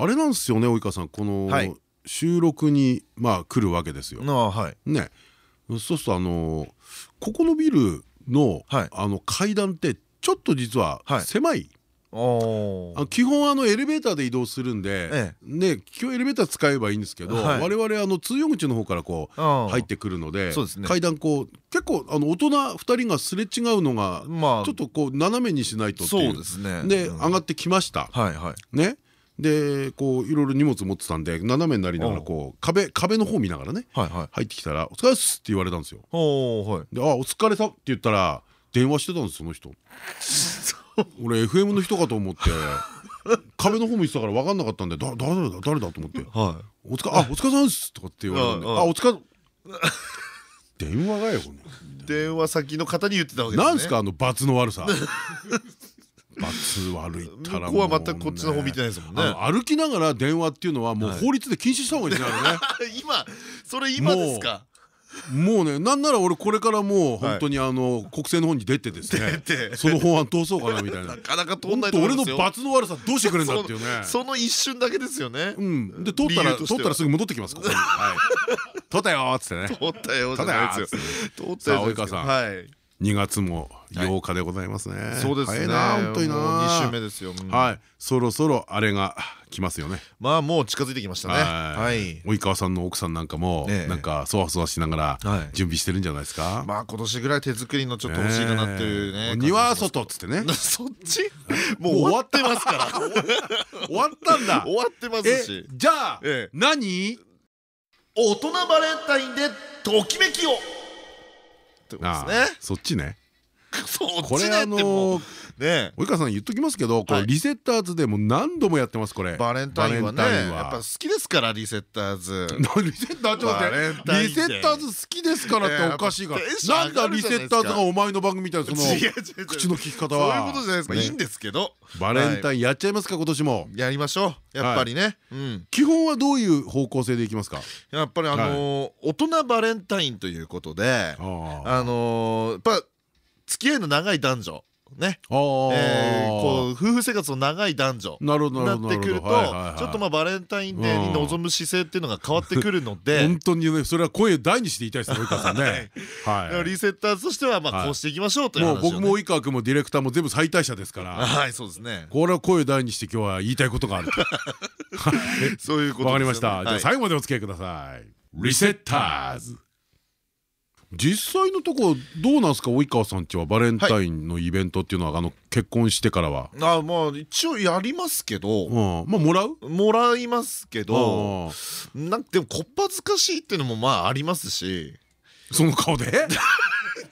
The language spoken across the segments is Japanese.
あれなんですよね及川さん。この収録にまあ来るわけですよ。ね。そうするとあのここのビルのあの階段ってちょっと実は狭い。基本あのエレベーターで移動するんで、ね今日エレベーター使えばいいんですけど、我々あの通用口の方からこう入ってくるので階段こう結構あの大人2人がすれ違うのがちょっとこう斜めにしないとっていう。で上がってきました。ねでこういろいろ荷物持ってたんで斜めになりながらこう壁壁の方見ながらね入ってきたら「お疲れっす」って言われたんですよ。で「あお疲れさ」って言ったら電話してたんですその人。俺 FM の人かと思って壁の方見てたから分かんなかったんで「だ誰だ誰だ?」と思って「お疲れあお疲れさんです」とかって言われたんで「あお疲れ」電話がよ 電話先の方に言ってたわけですね。なんですかあの罰の悪さ。罰悪いったらここは全くこっちの方見てないですもんね。歩きながら電話っていうのはもう法律で禁止した方がいいですね。今それ今ですか？もうねなんなら俺これからもう本当にあの国政の方に出てですねその法案通そうかなみたいな。なかなか通んない俺の罰の悪さどうしてくれんだっていうね。その一瞬だけですよね。うん。で通ったら通ったらすぐ戻ってきますここに。通ったよっつってね。通ったよ通ったよ通ったよ及川さん。はい2月も8日でございますね。そうですね。本当にな。2週目ですよ。はい。そろそろあれが来ますよね。まあもう近づいてきましたね。はい。及川さんの奥さんなんかもなんかそわそわしながら準備してるんじゃないですか？まあ今年ぐらい手作りのちょっと欲しいかなっていうね。庭外っつってね。そっち？もう終わってますから。終わったんだ。終わってますし。じゃあ何？大人バレンタインでときめきを。ってことですね。そっちね。これあのね及川さん言っときますけどこれリセッターズでも何度もやってますこれ。バレンタインはねやっぱ好きですからリセッターズ。リセッターちょっと待ってリセッターズ好きですからっておかしいから。なんだリセッターズがお前の番組みたいなその口の聞き方は。そういうことじゃないですか。いいんですけど。バレンタインやっちゃいますか今年も。やりましょう。やっぱりね。基本はどういう方向性でいきますか？やっぱりあの大人バレンタインということであのやっぱ付き合いの長い男女。ね、えこう夫婦生活の長い男女。になってくるとちょっとまあバレンタインデーに臨む姿勢っていうのが変わってくるので。本当にねそれは声大にして言いたいですね及川さんね。はい、リセッターズとしてはまあこうしていきましょうというもう僕も及川君もディレクターも全部最大者ですから。はいそうですね。これは声大にして今日は言いたいことがあるそういうことわかりました。じゃあ最後までお付き合いください。リセッターズ実際のところどうなんですか及川さんちはバレンタインのイベントっていうのはあの結婚してからは。あまあ一応やりますけど。まあもらう？もらいますけどなんでもこっぱずかしいっていうのもまあありますし。その顔で？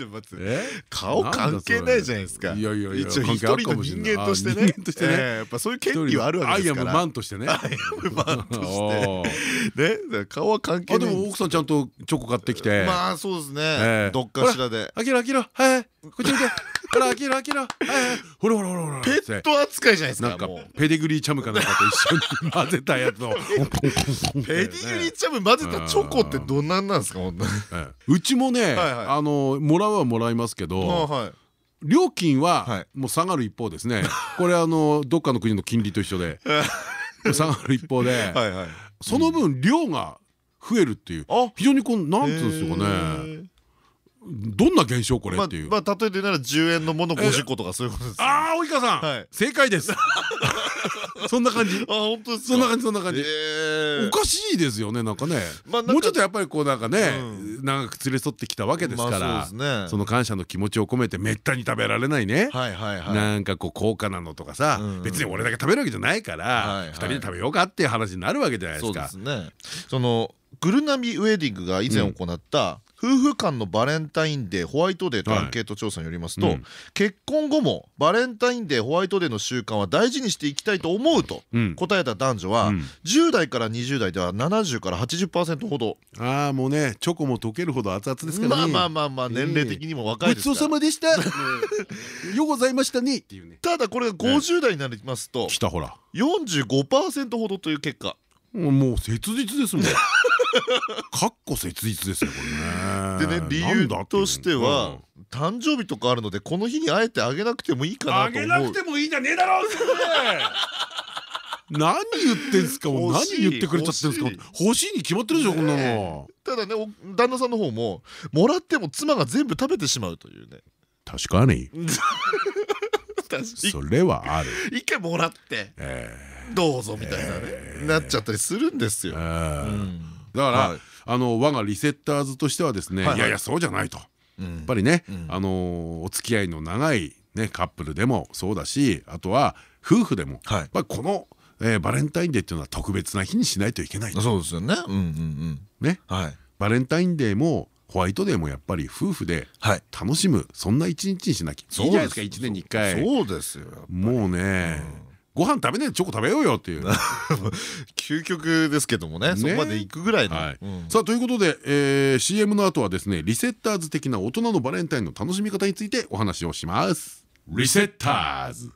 ちょっと待って。顔関係ないじゃないですか。いやいや一応一人の人間としてね。やっぱそういう権利はあるわけですから。アイアムマンとしてね。アイアムマンとして。ね顔は関係ない。でも奥さんちゃんとチョコ買ってきて。まあそうですね。どっかしらで。あきらあきらはいこっち見てほらあきらあきら。ほらほらほらほら。ペット扱いじゃないですかなんかペディグリーチャムかなんかと一緒に混ぜたやつを。ペディグリーチャム混ぜたチョコってどんなんなんですかうちもねあのもらうはもらいますけど料金はもう下がる一方ですね。これあのどっかの国の金利と一緒で。下がる一方でその分量が増えるっていう。非常にこうなんていうんですかねどんな現象これっていう。まあ例えてなら10円のもの50個とかそういうことですああ及川さん。正解です。そんな感じ。あ本当ですそんな感じそんな感じ。おかしいですよねなんかね。もうちょっとやっぱりこうなんかね長く連れ添ってきたわけですからその感謝の気持ちを込めてめったに食べられないね。なんかこう高価なのとかさ別に俺だけ食べるわけじゃないから2人で食べようかっていう話になるわけじゃないですか。そのグルナミウェディングが以前行った夫婦間のバレンタインデーホワイトデーとアンケート調査によりますと、はいうん、結婚後もバレンタインデーホワイトデーの習慣は大事にしていきたいと思うと答えた男女は、うん、10代から20代では70から80%ほど。ああもうねチョコも溶けるほど熱々ですからね。まあまあまあまあ年齢的にも若いですから、ごちそうさまでした。ようございましたね。っていうね。ただこれが50代になりますと、きたほら。45%ほどという結果。もう切実ですもん かっこ切実ですよこれね。でね理由としては誕生日とかあるのでこの日にあえてあげなくてもいいかなと思う。あげなくてもいいじゃねえだろう 何言ってんすかもう何言ってくれちゃってんすか欲しいに決まってるでしょこんなの。ただね旦那さんの方ももらっても妻が全部食べてしまうというね。確かに。それはある。一回もらって。どうぞみたいなねなっちゃったりするんですよ。だから、あの我がリセッターズとしてはですね、いやいやそうじゃないと。やっぱりね、あのお付き合いの長いねカップルでもそうだし、あとは夫婦でも、やっぱりこのえバレンタインデーっていうのは特別な日にしないといけない。そうですよね。ね、バレンタインデーもホワイトデーもやっぱり夫婦で楽しむそんな一日にしなきゃいい。じゃないですか一年に一回。そうですよもうねご飯食べねえチョコ食べようよっていう。究極ですけどもね。そこまで行くぐらいの。さあということで、えー、CM の後はですねリセッターズ的な大人のバレンタインの楽しみ方についてお話をします。リセッターズ。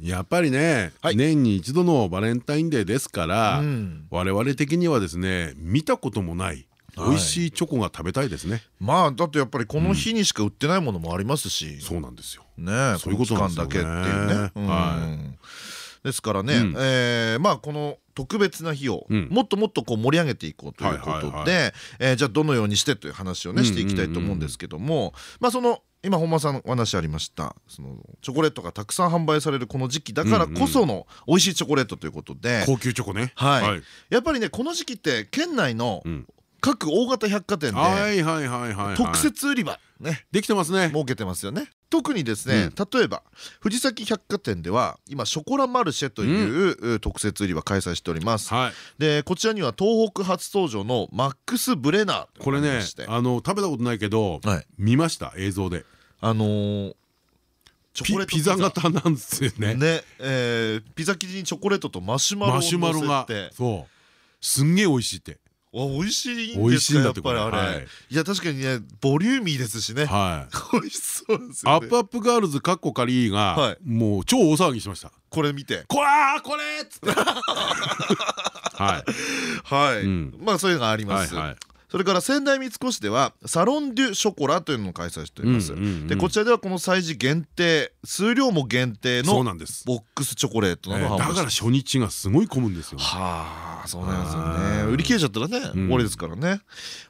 やっぱりね、はい、年に一度のバレンタインデーですから、うん、我々的にはですね見たこともない美味しいチョコが食べたいですね。まあだってやっぱりこの日にしか売ってないものもありますし、そうなんですよ。ね、そういうことなんだけっていうね。はい。ですからね、えまあこの特別な日をもっともっとこう盛り上げていこうということでじゃあどのようにしてという話をねしていきたいと思うんですけどもまあその今本間さんのお話ありましたそのチョコレートがたくさん販売されるこの時期だからこその美味しいチョコレートということで高級チョコね。はい。やっぱりねこの時期って県内の各大型百貨店で特設売り場ね。できてますね。設けてますよね。特にですね、例えば藤崎百貨店では今ショコラマルシェという特設売り場開催しております、でこちらには東北初登場のマックスブレナーこれねあの食べたことないけど、見ました？映像で。あのーピザ。型なんですよね。ね、えー、ピザ生地にチョコレートとマシュマロを乗せて、そう。すんげえ美味しいって。美味しいんですかやっぱりあれ。い。や確かにねボリューミーですしね。はい。美味しそうですアップアップガールズかっこかりがもう超大騒ぎしました。これ見て。こらこれっつって。はい。はい。まあそういうのがありますそれから仙台三越ではサロン・デュ・ショコラというのを開催しております。でこちらではこの催事限定数量も限定のボックスチョコレートなどだから初日がすごい混むんですよ。はあそうなんですよね。売り切れちゃったらね終わりですからね。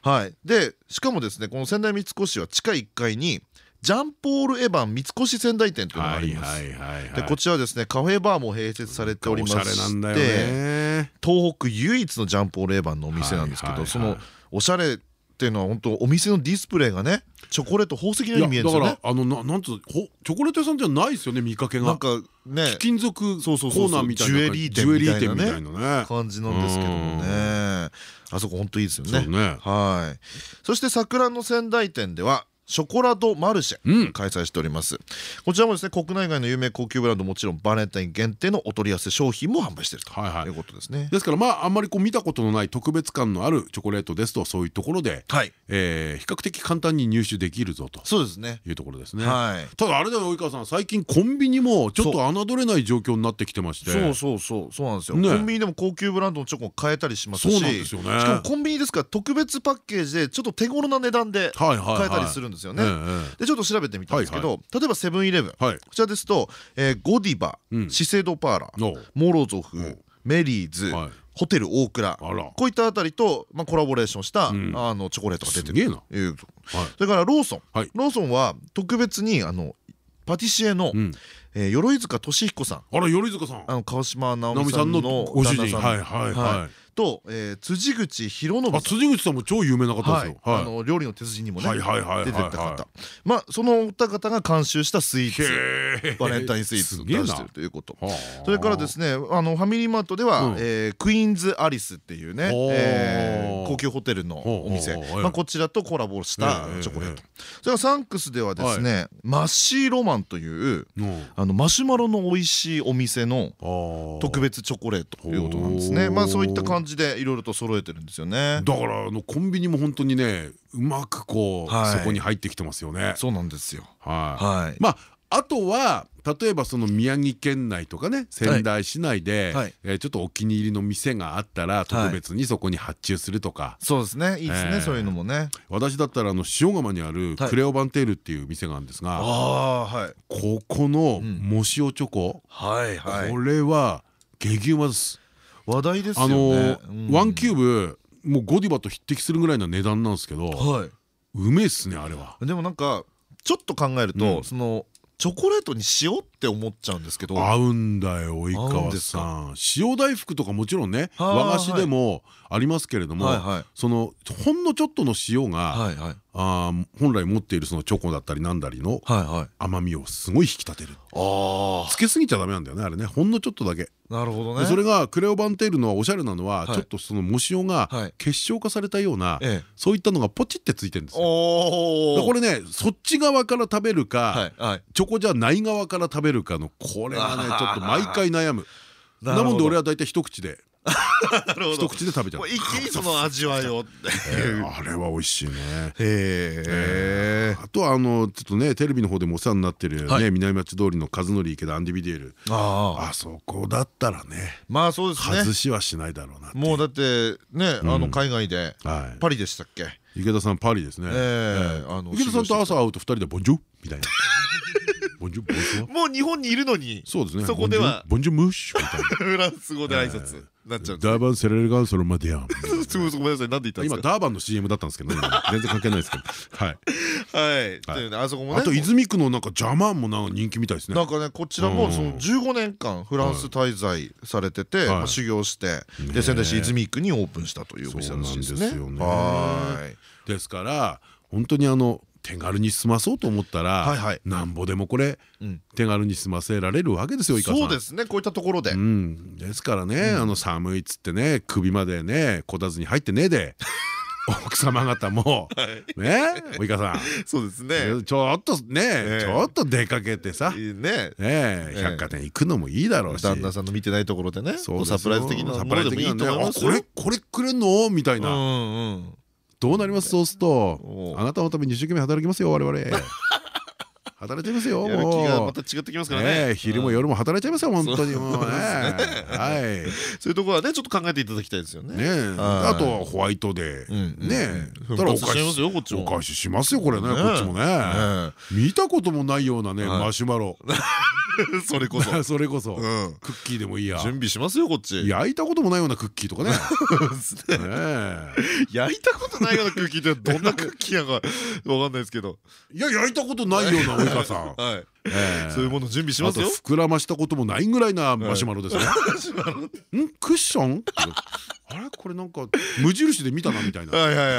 はい。でしかもですねこの仙台三越は地下1階にジャンポール・エヴァン三越仙台店というのがあります。でこちらはですねカフェバーも併設されておりまして東北唯一のジャンポール・エヴァンのお店なんですけどそのおしゃれっていうのは本当お店のディスプレイがねチョコレート宝石のように見えるんですよね。だからあのななんつチョコレート屋さんじゃないですよね見かけが。なんかね貴金属コーナーみたいなジュエリー店みたいなね感じなんですけどもね。あそこ本当いいですよね。はい。そして桜の仙台店ではショコラドマルシェ開催しております、うん、こちらもですね国内外の有名高級ブランドもちろんバレンタイン限定のお取り寄せ商品も販売しているということですね。ですからまああんまりこう見たことのない特別感のあるチョコレートですとそういうところで、はい。えー、比較的簡単に入手できるぞとそうですね。いうところですね、はい、ただあれだよ及川さん最近コンビニもちょっと侮れない状況になってきてまして。そうそうそう。そうなんですよ、ね、コンビニでも高級ブランドのチョコを買えたりしますしそうなんですよね。しかもコンビニですから特別パッケージでちょっと手頃な値段で買えたりするんですよね。でちょっと調べてみたんですけど例えばセブンイレブン。こちらですとゴディバ資生堂パーラーモロゾフメリーズホテル大倉こういったあたりとまあコラボレーションしたあのチョコレートが出てる。というそれからローソン。ローソンは特別にあのパティシエのえ鎧塚俊彦さん。あら鎧塚さん。あの川島直美さんのご主人。はいはい。はいと辻口博信さん。辻口さんも超有名な方ですよ。あの料理の鉄人にもね出てた方。まあそのお二方が監修したスイーツ。バレンタインスイーツを出してるということ。それからですねあのファミリーマートではクイーンズアリスっていうね高級ホテルのお店。まあこちらとコラボしたチョコレート。それからサンクスではですねマッシーロマンというあのマシュマロの美味しいお店の特別チョコレートということなんですね。まあそういった感じでいろいろと揃えてるんですよね。だからあのコンビニも本当にねうまくこうそこに入ってきてますよね。そうなんですよ。はい。まああとは例えばその宮城県内とかね仙台市内でちょっとお気に入りの店があったら特別にそこに発注するとか。そうですね。いいですね。そういうのもね。私だったらあの塩釜にあるクレオバンテールっていう店があるんですがここの藻塩チョコこれは激うまです話題ですよね。ワンキューブもうゴディバと匹敵するぐらいな値段なんですけどうめえっすねあれは。でもなんかちょっと考えるとそのチョコレートに塩って思っちゃうんですけど。合うんだよ及川さん。塩大福とかもちろんね和菓子でもありますけれどもそのほんのちょっとの塩があ本来持っているそのチョコだったりなんだりの甘みをすごい引き立てる。つけすぎちゃダメなんだよねあれね。ほんのちょっとだけ。なるほどね。それがクレオバンテールのおしゃれなのはちょっとその藻塩が結晶化されたようなそういったのがポチってついてるんですよ。これねそっち側から食べるかチョコじゃない側から食べるかのこれがねちょっと毎回悩む。なもんで俺は大体一口で 一口で食べちゃう。一気にその味わいをあれは美味しいね。へえあとはあのちょっとねテレビの方でもお世話になってるね南町通りの和則池田アンディビディエル。あそこだったらねまあそうですね。外しはしないだろうなもうだってねあの海外でパリでしたっけ？池田さんパリですね。池田さんと朝会うと二人でボンジョみたいなもう日本にいるのにそうですね。そこでは。ボンジュムッシュみたいな。フランス語で挨拶。なっちゃう。ダーバンセレルガンソロマディアン。ごめんなさいなんで言ったんですか？今ダーバンの CM だったんですけど全然関係ないですけど。はい。はい。あそこもね。あと泉区のなんかジャマンもなんか人気みたいですね。なんかねこちらもその15年間フランス滞在されてて修行してで仙台市泉区にオープンしたというお店らしいですね。ですから本当にあの手軽に済まそうと思ったらなんぼでもこれ手軽に済ませられるわけですよそうですね。こういったところで。ですからねあの寒いっつってね首までねこたつに入ってねで 奥様方もね及川さん。そうですね。ちょっとねちょっと出かけてさね。百貨店行くのもいいだろうし。旦那さんの見てないところでねサプライズ的なものでもいいと思いますこれこれくれんの？みたいなどうなりますそうするとあなたのために一生懸命働きますよ我々 働いちゃいますよ。やる気がまた違ってきますからね。昼も夜も働いちゃいますよ本当にもうね。はい。そういうところはねちょっと考えていただきたいですよね。ね。あとはホワイトデーね。だからお返ししますよこっちも。お返ししますよこれねこっちもね。見たこともないようなねマシュマロ。それこそ。それこそ。クッキーでもいいや。準備しますよこっち。焼いたこともないようなクッキーとかね。焼いたことないようなクッキーってどんなクッキーやかわかんないですけど。いや焼いたことないような及川さんそういうもの準備しますよ。膨らましたこともないぐらいなマシュマロですね。ん？クッション？あれ？これなんか無印で見たなみたいな。はいはい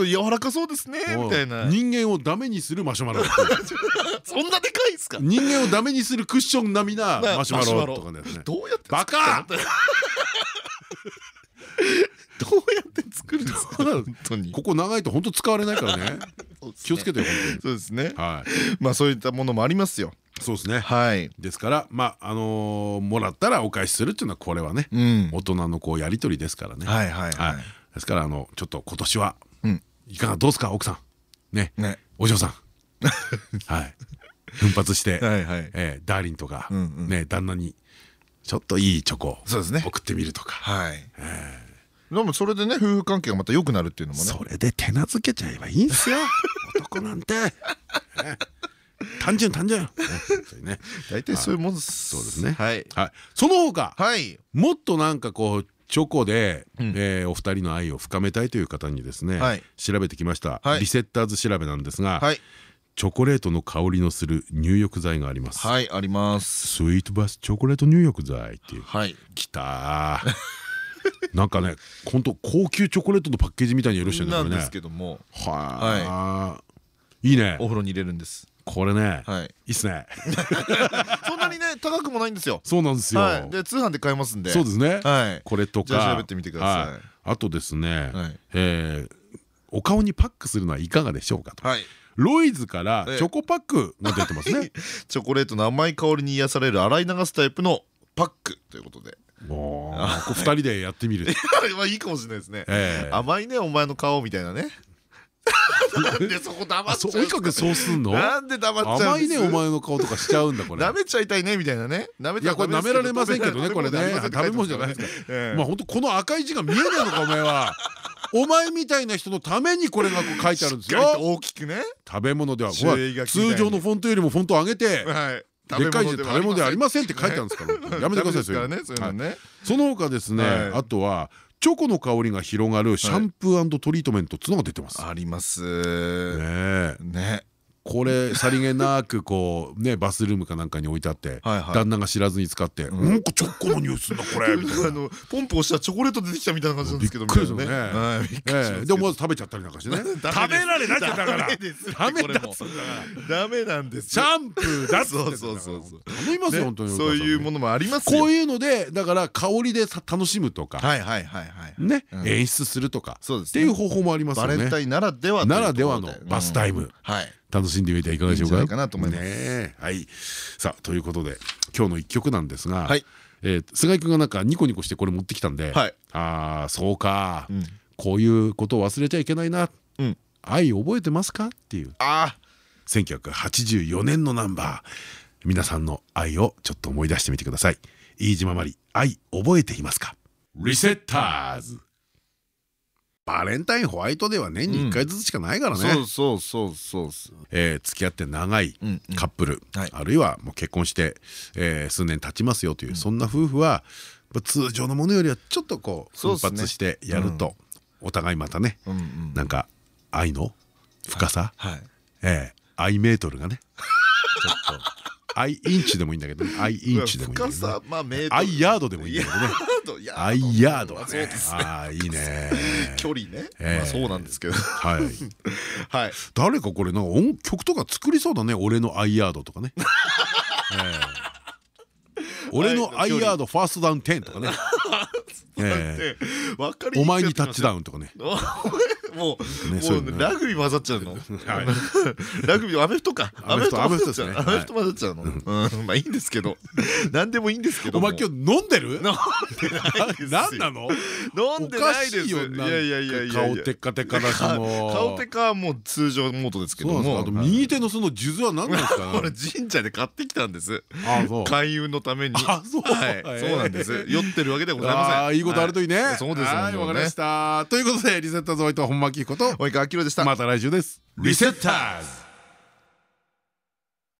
はい。柔らかそうですねみたいな。人間をダメにするマシュマロ。そんなでかいですか？人間をダメにするクッション並みなマシュマロとかね。どうやってバカ！どうやって作るんですか？本当に。ここ長いと本当使われないからね気をつけてよそうですね。はい。まあそういったものもありますよ。そうですね。はい。ですからまああのもらったらお返しするっていうのはこれはね大人のこうやり取りですからね。はいはいですからあのちょっと今年はいかがどうですか奥さん。ね。お嬢さん。はい。奮発してダーリンとかね旦那にちょっといいチョコ送ってみるとか。はい。でもそれでね夫婦関係がまた良くなるっていうのもね。それで手なずけちゃえばいいんすよ男なんて。単純単純。大体そういうもんそうですね。はい。その他もっとなんかこうチョコでお二人の愛を深めたいという方にですね調べてきました。リセッターズ調べなんですがチョコレートの香りのする入浴剤があります。はいあります。スイートバスチョコレート入浴剤っていう。はい。きたなんかね本当高級チョコレートのパッケージみたいに許してるんなんですけども。はいいいね。お風呂に入れるんです。これねい。いっすね。そんなにね高くもないんですよ。そうなんですよ。で通販で買えますんで。そうですね。これとか。じゃあ調べてみてください。あとですねお顔にパックするのはいかがでしょうかと。ロイズからチョコパックが出てますね。チョコレートの甘い香りに癒される洗い流すタイプのパックということで。二人でやってみる。まあいいかもしれないですね。甘いねお前の顔みたいなね なんでそこ黙っちゃうとにかくそうすんの？なんで黙っちゃう甘いねお前の顔とかしちゃうんだこれ。舐めちゃいたいねみたいなね。舐めいやこれ舐められませんけどねこれね。食べ物じゃないですかまあ本当この赤い字が見えないのかお前は。お前みたいな人のためにこれが書いてあるんですよ。大きくね。食べ物では通常のフォントよりもフォントを上げてでっかい字で食べ物ではありませんって書いてあるんですから。やめてくださいその。他ですねあとはチョコの香りが広がるシャンプートリートメントっていうのが出てます。あります。ねねこれさりげなくこうねバスルームかなんかに置いてあって旦那が知らずに使って「うん。こチョコの匂いすんだこれ」みたいな。ポンプ押したらチョコレート出てきたみたいな感じなんですけどびっくりするね。で思わず食べちゃったりなんかしてね。食べられなきゃだからダメだダメなんですシャンプーだそうそうそう頼みますよ本当に。そういうものもありますこういうのでだから香りで楽しむとか。ね演出するとか。っていう方法もありますよね。バレンタインならではならではのバスタイム。はい楽しんでみてはいかがでしょうか？かなと思います。はい。さあということで今日の一曲なんですが、え菅井君がなんかニコニコしてこれ持ってきたんで、ああそうか、こういうことを忘れちゃいけないな。愛覚えてますか？っていう。ああ。1984年のナンバー皆さんの愛をちょっと思い出してみてください。飯島まり愛覚えていますか？リセッターズ。バレンタインホワイトデーは年に1回ずつしかないからね、そうそうそうそうえー、付き合って長いカップル、あるいはもう結婚して、えー、数年経ちますよという、そんな夫婦は通常のものよりはちょっとこう奮発してやると、お互いまたね、なんか愛の深さ、えー、愛メートルがね ちょっとアイインチでもいいんだけどアイインチでもいいんだけどアイヤードでもいいんだけどね。アイヤードはね。ああいいね。距離ね。そうなんですけど。はい。はい。誰かこれなんか音曲とか作りそうだね。俺のアイヤードとかね俺のアイヤードファーストダウン10とかね。お前にタッチダウンとかね。もうラグビー混ざっちゃうの？ラグビーアメフトか。アメフト混ざっちゃうアメフト混ざっちゃうの？まあいいんですけど。何でもいいんですけどお前今日飲んでる？飲んでない何なの？飲んでないですいやいやいやいや顔テッカテカだしも顔テカはもう通常モードですけども。右手のその数珠は何なんですか？これ神社で買ってきたんです。開運のためにあそう。なんです。酔ってるわけでございません。ことあるといいね。そうですはいわかりました。ということでリセッターズホワイト本間明彦と及川明でした。また来週です。リセッターズ